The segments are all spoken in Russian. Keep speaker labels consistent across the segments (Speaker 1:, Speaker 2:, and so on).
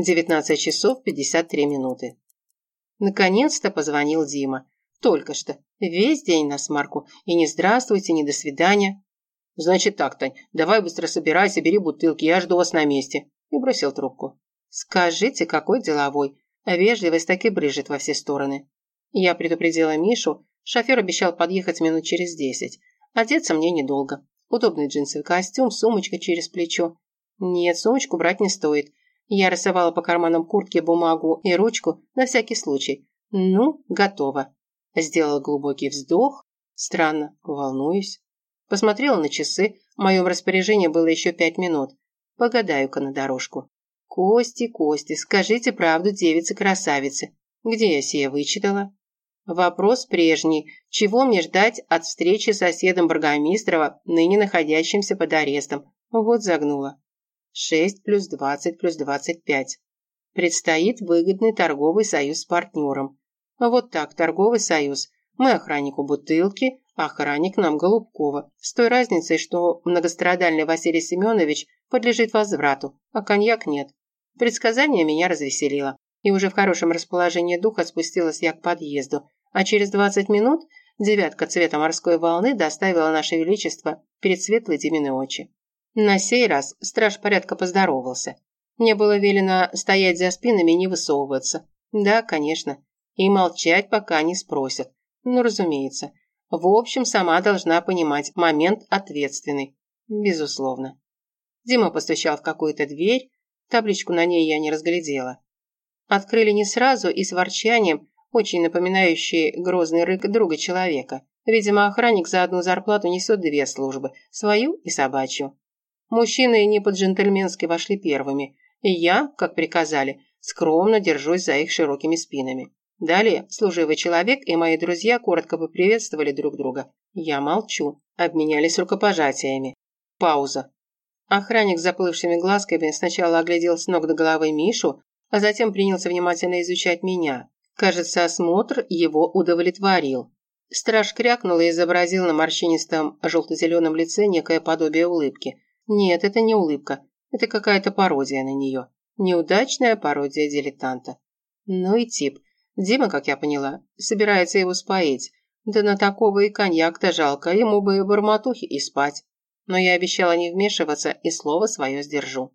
Speaker 1: 19 часов 53 минуты. Наконец-то позвонил Дима. Только что. Весь день на смарку. И не здравствуйте, не до свидания. Значит так, Тань, давай быстро собирайся, бери бутылки, я жду вас на месте. И бросил трубку. Скажите, какой деловой. Вежливость так и брыжет во все стороны. Я предупредила Мишу. Шофер обещал подъехать минут через десять. Одеться мне недолго. Удобный джинсовый костюм, сумочка через плечо. Нет, сумочку брать не стоит. Я рисовала по карманам куртки бумагу и ручку на всякий случай. Ну, готово. Сделала глубокий вздох. Странно, волнуюсь. Посмотрела на часы. В моем распоряжении было еще пять минут. Погадаю-ка на дорожку. Кости, Кости, скажите правду, девицы-красавицы. Где я сие вычитала? Вопрос прежний. Чего мне ждать от встречи с соседом Баргомистрова, ныне находящимся под арестом? Вот загнула. 6 плюс 20 плюс 25. Предстоит выгодный торговый союз с партнером. Вот так, торговый союз. Мы охраннику бутылки, охранник нам Голубкова. С той разницей, что многострадальный Василий Семенович подлежит возврату, а коньяк нет. Предсказание меня развеселило. И уже в хорошем расположении духа спустилась я к подъезду. А через 20 минут девятка цвета морской волны доставила наше величество перед светлой Димины очи. На сей раз страж порядка поздоровался. Мне было велено стоять за спинами и не высовываться. Да, конечно. И молчать, пока не спросят. Ну, разумеется. В общем, сама должна понимать момент ответственный. Безусловно. Дима постучал в какую-то дверь. Табличку на ней я не разглядела. Открыли не сразу и с ворчанием, очень напоминающий грозный рык друга человека. Видимо, охранник за одну зарплату несет две службы – свою и собачью. Мужчины не по-джентльменски вошли первыми, и я, как приказали, скромно держусь за их широкими спинами. Далее служивый человек и мои друзья коротко поприветствовали друг друга. Я молчу. Обменялись рукопожатиями. Пауза. Охранник с заплывшими глазками сначала оглядел с ног до головы Мишу, а затем принялся внимательно изучать меня. Кажется, осмотр его удовлетворил. Страж крякнул и изобразил на морщинистом желто-зеленом лице некое подобие улыбки. Нет, это не улыбка. Это какая-то пародия на нее. Неудачная пародия дилетанта. Ну и тип. Дима, как я поняла, собирается его споить. Да на такого и коньяк-то жалко, ему бы барматухи и спать. Но я обещала не вмешиваться и слово свое сдержу.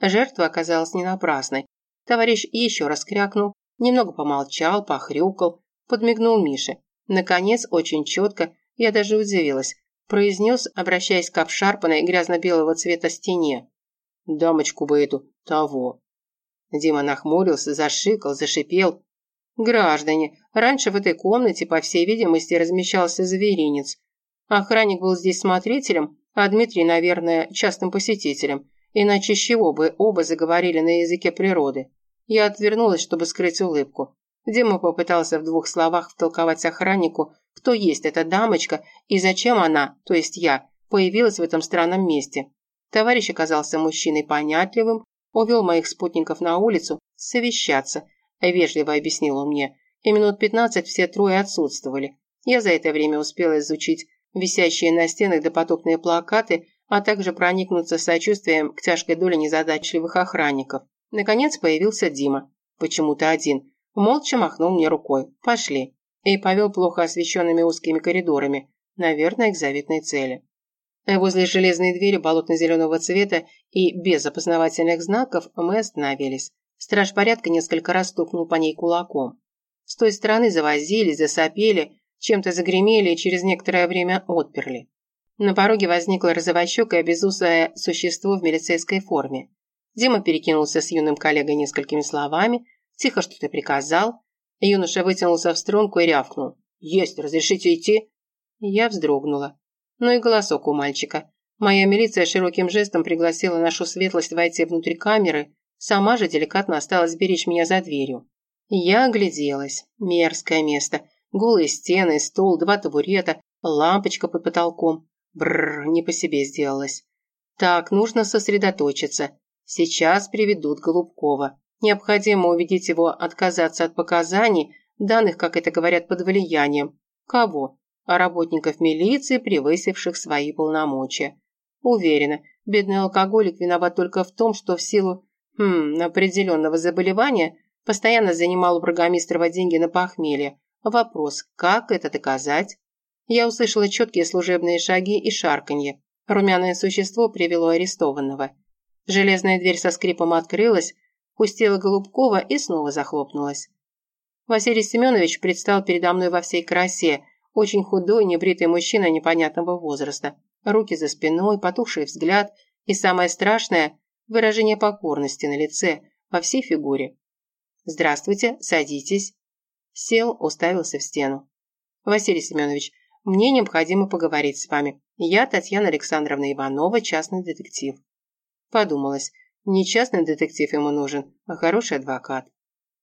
Speaker 1: Жертва оказалась не напрасной. Товарищ еще раз крякнул, немного помолчал, похрюкал, подмигнул Мише. Наконец, очень четко, я даже удивилась, произнес, обращаясь к обшарпанной грязно-белого цвета стене. «Дамочку бы эту, того». Дима нахмурился, зашикал, зашипел. «Граждане, раньше в этой комнате, по всей видимости, размещался зверинец. Охранник был здесь смотрителем, а Дмитрий, наверное, частым посетителем. Иначе с чего бы оба заговорили на языке природы?» Я отвернулась, чтобы скрыть улыбку. Дима попытался в двух словах втолковать охраннику, кто есть эта дамочка и зачем она, то есть я, появилась в этом странном месте. Товарищ оказался мужчиной понятливым, увел моих спутников на улицу совещаться, вежливо объяснил он мне, и минут пятнадцать все трое отсутствовали. Я за это время успела изучить висящие на стенах допотопные плакаты, а также проникнуться сочувствием к тяжкой доле незадачливых охранников. Наконец появился Дима, почему-то один, молча махнул мне рукой. «Пошли» и повел плохо освещенными узкими коридорами, наверное, к заветной цели. Возле железной двери болотно-зеленого цвета и без опознавательных знаков мы остановились. Страж порядка несколько раз стукнул по ней кулаком. С той стороны завозили, засопели, чем-то загремели и через некоторое время отперли. На пороге возникло розовощекое безусое существо в милицейской форме. Дима перекинулся с юным коллегой несколькими словами, тихо что-то приказал, Юноша вытянулся в струнку и рявкнул. «Есть, разрешите идти?» Я вздрогнула. Ну и голосок у мальчика. Моя милиция широким жестом пригласила нашу светлость войти внутрь камеры, сама же деликатно осталась беречь меня за дверью. Я огляделась. Мерзкое место. Голые стены, стол, два табурета, лампочка под потолком. Бррр, не по себе сделалось. Так, нужно сосредоточиться. Сейчас приведут Голубкова. Необходимо убедить его отказаться от показаний, данных, как это говорят, под влиянием. Кого? А работников милиции, превысивших свои полномочия. Уверена, бедный алкоголик виноват только в том, что в силу Хм, определенного заболевания постоянно занимал у бургомистрова деньги на похмелье. Вопрос, как это доказать? Я услышала четкие служебные шаги и шарканье. Румяное существо привело арестованного. Железная дверь со скрипом открылась, пустила Голубкова и снова захлопнулась. Василий Семенович предстал передо мной во всей красе, очень худой, небритый мужчина непонятного возраста. Руки за спиной, потухший взгляд и, самое страшное, выражение покорности на лице, во всей фигуре. «Здравствуйте, садитесь». Сел, уставился в стену. «Василий Семенович, мне необходимо поговорить с вами. Я Татьяна Александровна Иванова, частный детектив». Подумалось, не частный детектив ему нужен, а хороший адвокат.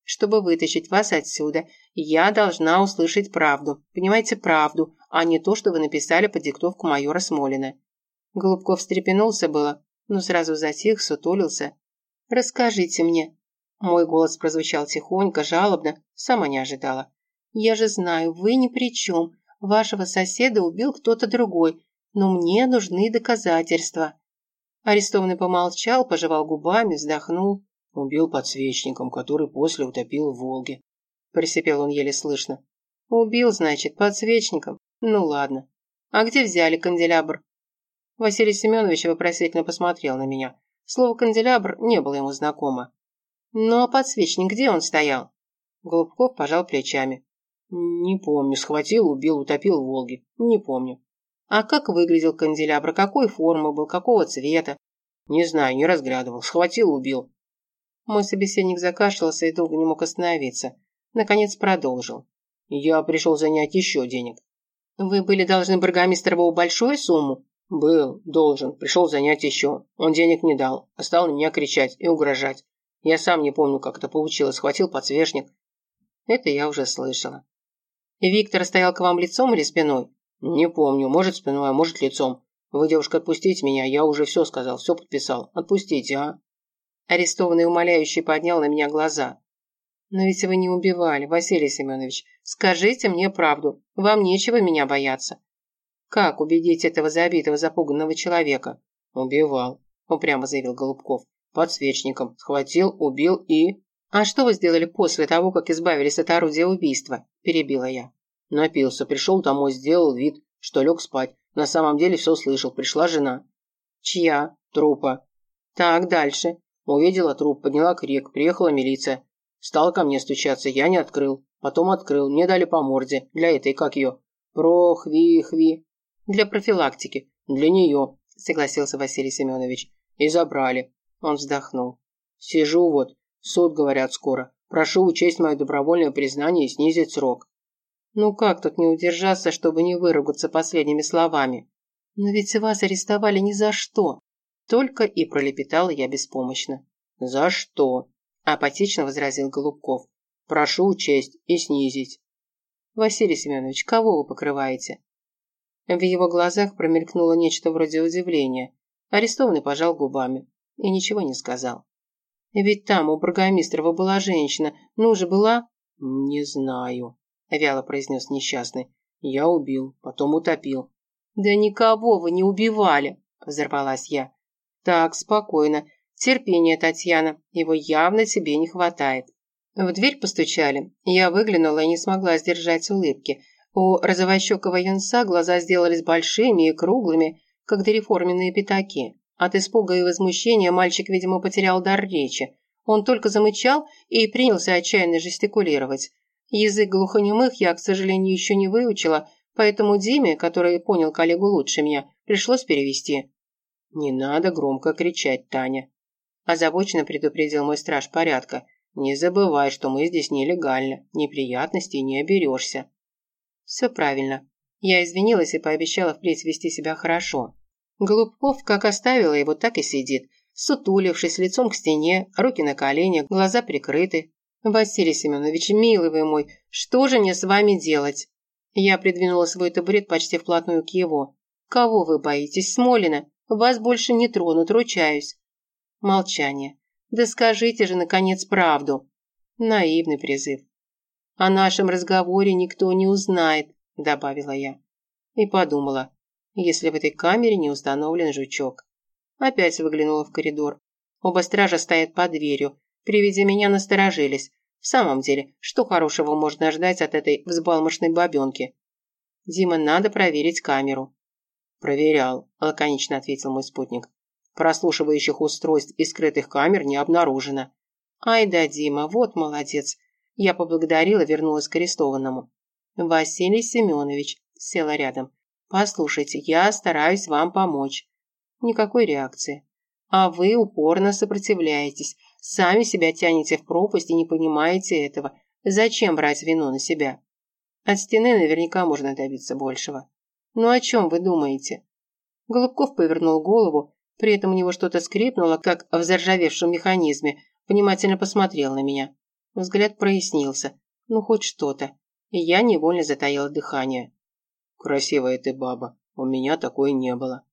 Speaker 1: Чтобы вытащить вас отсюда, я должна услышать правду. Понимаете, правду, а не то, что вы написали под диктовку майора Смолина. Голубков встрепенулся было, но сразу затих, сутулился. «Расскажите мне». Мой голос прозвучал тихонько, жалобно, сама не ожидала. «Я же знаю, вы ни при чем. Вашего соседа убил кто-то другой, но мне нужны доказательства». Арестованный помолчал, пожевал губами, вздохнул.
Speaker 2: Убил подсвечником, который после утопил в Волге.
Speaker 1: Присипел он еле слышно. Убил, значит, подсвечником? Ну ладно. А где взяли канделябр? Василий Семенович вопросительно посмотрел на меня. Слово «канделябр» не было ему знакомо. Ну а подсвечник где он стоял? Голубков пожал плечами.
Speaker 2: Не помню, схватил, убил, утопил в Волге. Не помню.
Speaker 1: А как выглядел канделябр? Какой формы был? Какого цвета?
Speaker 2: Не знаю, не разглядывал. Схватил, убил.
Speaker 1: Мой собеседник закашлялся и долго не мог остановиться. Наконец продолжил.
Speaker 2: Я пришел занять еще денег.
Speaker 1: Вы были должны Бургомистрову большую сумму?
Speaker 2: Был, должен. Пришел занять еще. Он денег не дал. А стал на меня кричать и угрожать. Я сам не помню, как это получилось. Схватил подсвечник.
Speaker 1: Это я уже слышала. Виктор стоял к вам лицом или спиной?
Speaker 2: «Не помню. Может, спиной, а может, лицом. Вы, девушка, отпустите меня. Я уже все сказал, все подписал. Отпустите, а?»
Speaker 1: Арестованный умоляющий поднял на меня глаза. «Но ведь вы не убивали, Василий Семенович. Скажите мне правду. Вам нечего меня бояться». «Как убедить этого забитого, запуганного человека?»
Speaker 2: «Убивал», – упрямо заявил Голубков. «Подсвечником. Схватил, убил и...»
Speaker 1: «А что вы сделали после того, как избавились от орудия убийства?» – перебила я.
Speaker 2: Напился, пришел домой, сделал вид, что лег спать. На самом деле все слышал. Пришла жена.
Speaker 1: Чья?
Speaker 2: Трупа.
Speaker 1: Так, дальше.
Speaker 2: Увидела труп, подняла крик, приехала милиция. Стала ко мне стучаться, я не открыл. Потом открыл, мне дали по морде. Для этой, как ее? Прохви-хви.
Speaker 1: Для профилактики.
Speaker 2: Для нее,
Speaker 1: согласился Василий Семенович.
Speaker 2: И забрали.
Speaker 1: Он вздохнул.
Speaker 2: Сижу вот. Суд, говорят, скоро. Прошу учесть мое добровольное признание и снизить срок.
Speaker 1: Ну как тут не удержаться, чтобы не выругаться последними словами? Но ведь вас арестовали ни за что. Только и пролепетала я беспомощно.
Speaker 2: За что?
Speaker 1: Апатично возразил Голубков.
Speaker 2: Прошу учесть и снизить.
Speaker 1: Василий Семенович, кого вы покрываете? В его глазах промелькнуло нечто вроде удивления. Арестованный пожал губами и ничего не сказал. Ведь там у Бургомистрова была женщина. Ну же, была?
Speaker 2: Не знаю. – вяло произнес несчастный. «Я убил, потом утопил».
Speaker 1: «Да никого вы не убивали!» – взорвалась я. «Так, спокойно. Терпение, Татьяна. Его явно тебе не хватает». В дверь постучали. Я выглянула и не смогла сдержать улыбки. У розовощекого юнца глаза сделались большими и круглыми, как дореформенные пятаки. От испуга и возмущения мальчик, видимо, потерял дар речи. Он только замычал и принялся отчаянно жестикулировать. Язык глухонемых я, к сожалению, еще не выучила, поэтому Диме, который понял коллегу лучше меня, пришлось перевести.
Speaker 2: «Не надо громко кричать, Таня», – озабоченно предупредил мой страж порядка. «Не забывай, что мы здесь нелегально, неприятностей не оберешься».
Speaker 1: «Все правильно». Я извинилась и пообещала впредь вести себя хорошо. Голубков как оставила его, так и сидит, сутулившись лицом к стене, руки на коленях, глаза прикрыты, «Василий Семенович, милый вы мой, что же мне с вами делать?» Я придвинула свой табурет почти вплотную к его. «Кого вы боитесь, Смолина? Вас больше не тронут, ручаюсь». Молчание. «Да скажите же, наконец, правду». Наивный призыв. «О нашем разговоре никто не узнает», – добавила я. И подумала, если в этой камере не установлен жучок. Опять выглянула в коридор. Оба стража стоят под дверью. При виде меня насторожились. В самом деле, что хорошего можно ждать от этой взбалмошной бабенки? Дима, надо проверить камеру. Проверял, лаконично ответил мой спутник. Прослушивающих устройств и скрытых камер не обнаружено. Ай да, Дима, вот молодец. Я поблагодарила, вернулась к арестованному. Василий Семенович села рядом. Послушайте, я стараюсь вам помочь. Никакой реакции. А вы упорно сопротивляетесь, сами себя тянете в пропасть и не понимаете этого. Зачем брать вину на себя? От стены наверняка можно добиться большего. Ну о чем вы думаете? Голубков повернул голову, при этом у него что-то скрипнуло, как в заржавевшем механизме, внимательно посмотрел на меня. Взгляд прояснился. Ну, хоть что-то. И я невольно затаила дыхание.
Speaker 2: «Красивая ты баба. У меня такой не было».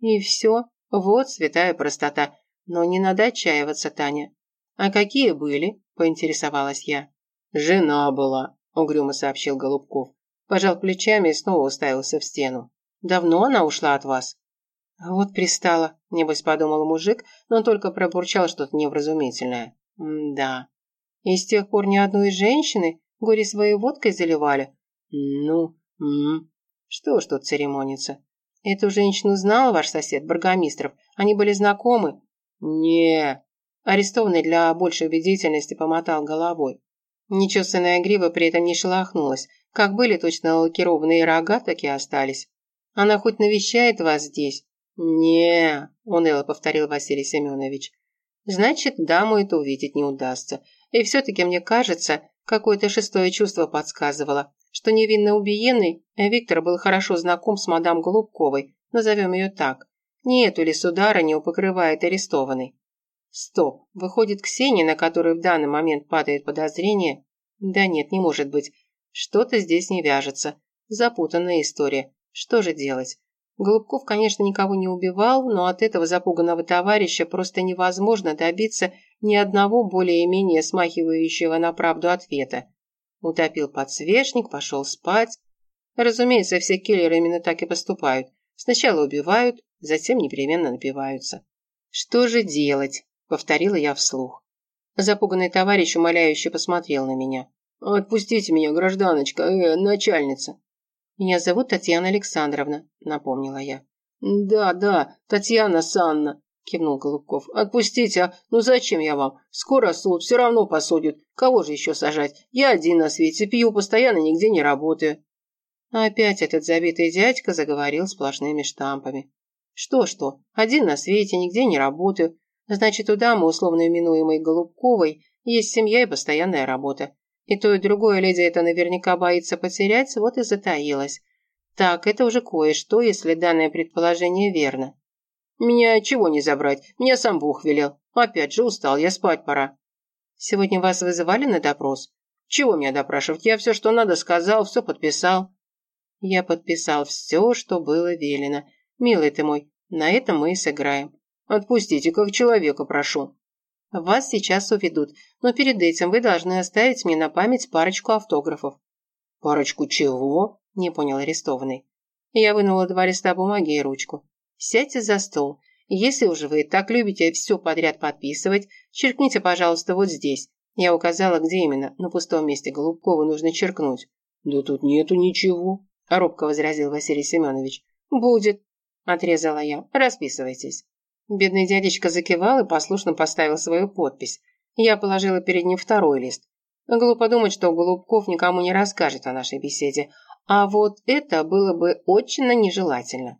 Speaker 1: «И все?» Вот святая простота. Но не надо отчаиваться, Таня. А какие были? Поинтересовалась я.
Speaker 2: Жена была, угрюмо сообщил Голубков. Пожал плечами и снова уставился в стену.
Speaker 1: Давно она ушла от вас? Вот пристала, небось подумал мужик, но только пробурчал что-то невразумительное. да. И с тех пор ни одной женщины горе своей водкой заливали?
Speaker 2: Ну, м,
Speaker 1: Что ж тут церемониться? Эту женщину знал ваш сосед, Баргомистров? Они были знакомы?
Speaker 2: не
Speaker 1: Арестованный для большей убедительности помотал головой. Нечесанная грива при этом не шелохнулась. Как были точно лакированные рога, так и остались. Она хоть навещает вас здесь?
Speaker 2: не
Speaker 1: уныло повторил Василий Семенович. Значит, даму это увидеть не удастся. И все-таки, мне кажется, какое-то шестое чувство подсказывало что невинно убиенный Виктор был хорошо знаком с мадам Голубковой, назовем ее так. Не эту ли сударыню покрывает арестованный? Стоп, выходит Ксения, на которую в данный момент падает подозрение? Да нет, не может быть. Что-то здесь не вяжется. Запутанная история. Что же делать? Голубков, конечно, никого не убивал, но от этого запуганного товарища просто невозможно добиться ни одного более-менее смахивающего на правду ответа. Утопил подсвечник, пошел спать. Разумеется, все киллеры именно так и поступают. Сначала убивают, затем непременно напиваются. «Что же делать?» – повторила я вслух. Запуганный товарищ умоляюще посмотрел на меня.
Speaker 2: «Отпустите меня, гражданочка, э, начальница».
Speaker 1: «Меня зовут Татьяна Александровна», – напомнила я.
Speaker 2: «Да, да, Татьяна Санна», кивнул Голубков. «Отпустите, а? Ну зачем я вам? Скоро суд, все равно посудят. Кого же еще сажать? Я один на свете, пью постоянно, нигде не работаю».
Speaker 1: Опять этот забитый дядька заговорил сплошными штампами. «Что-что? Один на свете, нигде не работаю. Значит, у дамы, условно именуемой Голубковой, есть семья и постоянная работа. И то, и другое леди это наверняка боится потерять, вот и затаилась. Так, это уже кое-что, если данное предположение верно.
Speaker 2: Меня чего не забрать? Меня сам Бог велел. Опять же устал, я спать пора.
Speaker 1: Сегодня вас вызывали на допрос?
Speaker 2: Чего меня допрашивать? Я все, что надо, сказал, все подписал.
Speaker 1: Я подписал все, что было велено. Милый ты мой, на этом мы и сыграем.
Speaker 2: Отпустите, как человека прошу.
Speaker 1: Вас сейчас уведут, но перед этим вы должны оставить мне на память парочку автографов.
Speaker 2: Парочку чего?
Speaker 1: Не понял арестованный. Я вынула два листа бумаги и ручку. Сядьте за стол. Если уж вы так любите все подряд подписывать, черкните, пожалуйста, вот здесь. Я указала, где именно. На пустом месте Голубкову нужно черкнуть.
Speaker 2: Да тут нету ничего,
Speaker 1: робко возразил Василий Семенович. Будет, отрезала я. Расписывайтесь. Бедный дядечка закивал и послушно поставил свою подпись. Я положила перед ним второй лист. Глупо думать, что Голубков никому не расскажет о нашей беседе. А вот это было бы очень нежелательно.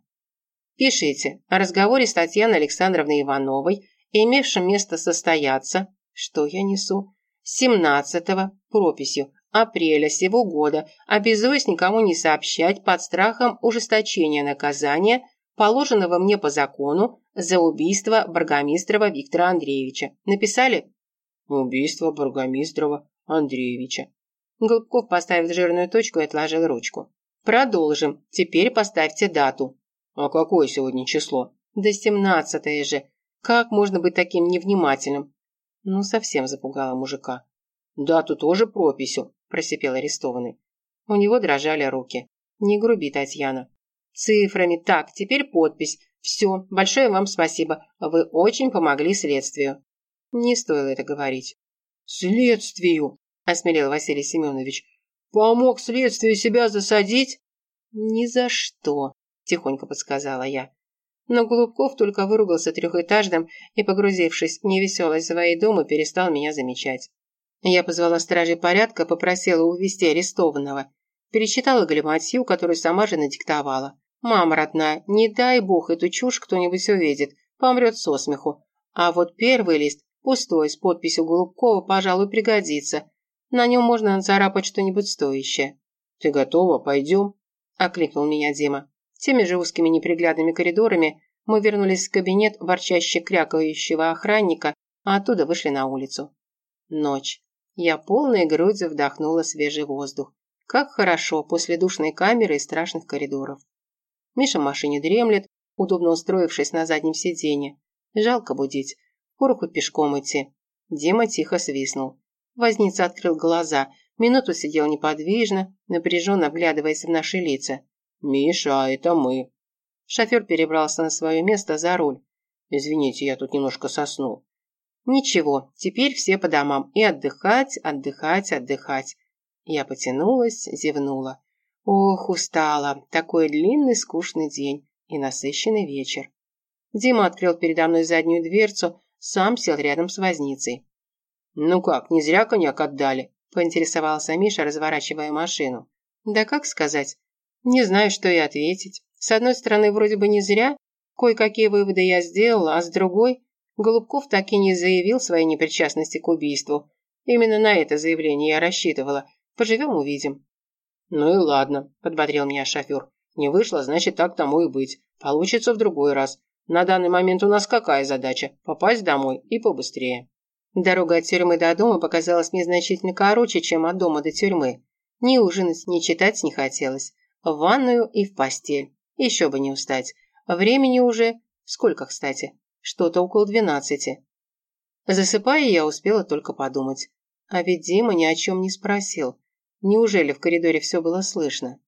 Speaker 1: Пишите о разговоре с Татьяной Александровной Ивановой, имевшем место состояться, что я несу, 17-го, прописью, апреля сего года, обязуясь никому не сообщать под страхом ужесточения наказания, положенного мне по закону за убийство Баргомистрова Виктора Андреевича. Написали?
Speaker 2: Убийство Баргомистрова Андреевича.
Speaker 1: Голубков поставил жирную точку и отложил ручку. Продолжим. Теперь поставьте дату.
Speaker 2: «А какое сегодня число?»
Speaker 1: «Да семнадцатое же. Как можно быть таким невнимательным?» Ну, совсем запугала мужика.
Speaker 2: «Дату тоже прописью», – просипел арестованный.
Speaker 1: У него дрожали руки. «Не груби, Татьяна». «Цифрами. Так, теперь подпись. Все, большое вам спасибо. Вы очень помогли следствию». Не стоило это говорить.
Speaker 2: «Следствию?» – осмелел Василий Семенович. «Помог следствию себя засадить?»
Speaker 1: «Ни за что», – тихонько подсказала я. Но Голубков только выругался трехэтажным и, погрузившись в невеселость своей дома, перестал меня замечать. Я позвала стражей порядка, попросила увезти арестованного. Перечитала галиматью, которую сама же надиктовала. «Мама родная, не дай бог эту чушь кто-нибудь увидит, помрет со смеху. А вот первый лист Пустой, с подписью Голубкова, пожалуй, пригодится. На нем можно нацарапать что-нибудь стоящее.
Speaker 2: «Ты готова? Пойдем?»
Speaker 1: – окликнул меня Дима. Теми же узкими неприглядными коридорами мы вернулись в кабинет ворчаще крякающего охранника, а оттуда вышли на улицу. Ночь. Я полной грудью вдохнула свежий воздух. Как хорошо после душной камеры и страшных коридоров. Миша в машине дремлет, удобно устроившись на заднем сиденье. Жалко будить. Пороху пешком идти. Дима тихо свистнул. Возница открыл глаза. Минуту сидел неподвижно, напряженно вглядываясь в наши лица.
Speaker 2: «Миша, это мы».
Speaker 1: Шофер перебрался на свое место за руль.
Speaker 2: «Извините, я тут немножко соснул».
Speaker 1: «Ничего, теперь все по домам. И отдыхать, отдыхать, отдыхать». Я потянулась, зевнула. Ох, устала. Такой длинный, скучный день и насыщенный вечер. Дима открыл передо мной заднюю дверцу, сам сел рядом с возницей.
Speaker 2: «Ну как, не зря коньяк отдали?»
Speaker 1: – поинтересовался Миша, разворачивая машину. «Да как сказать? Не знаю, что и ответить. С одной стороны, вроде бы не зря, кое-какие выводы я сделала, а с другой, Голубков так и не заявил своей непричастности к убийству. Именно на это заявление я рассчитывала. Поживем – увидим».
Speaker 2: «Ну и ладно», – подбодрил меня шофер. «Не вышло, значит, так тому и быть. Получится в другой раз. На данный момент у нас какая задача? Попасть домой и побыстрее.
Speaker 1: Дорога от тюрьмы до дома показалась мне значительно короче, чем от дома до тюрьмы. Ни ужинать, ни читать не хотелось. В ванную и в постель. Еще бы не устать. Времени уже... Сколько, кстати? Что-то около двенадцати. Засыпая, я успела только подумать. А ведь Дима ни о чем не спросил. Неужели в коридоре все было слышно?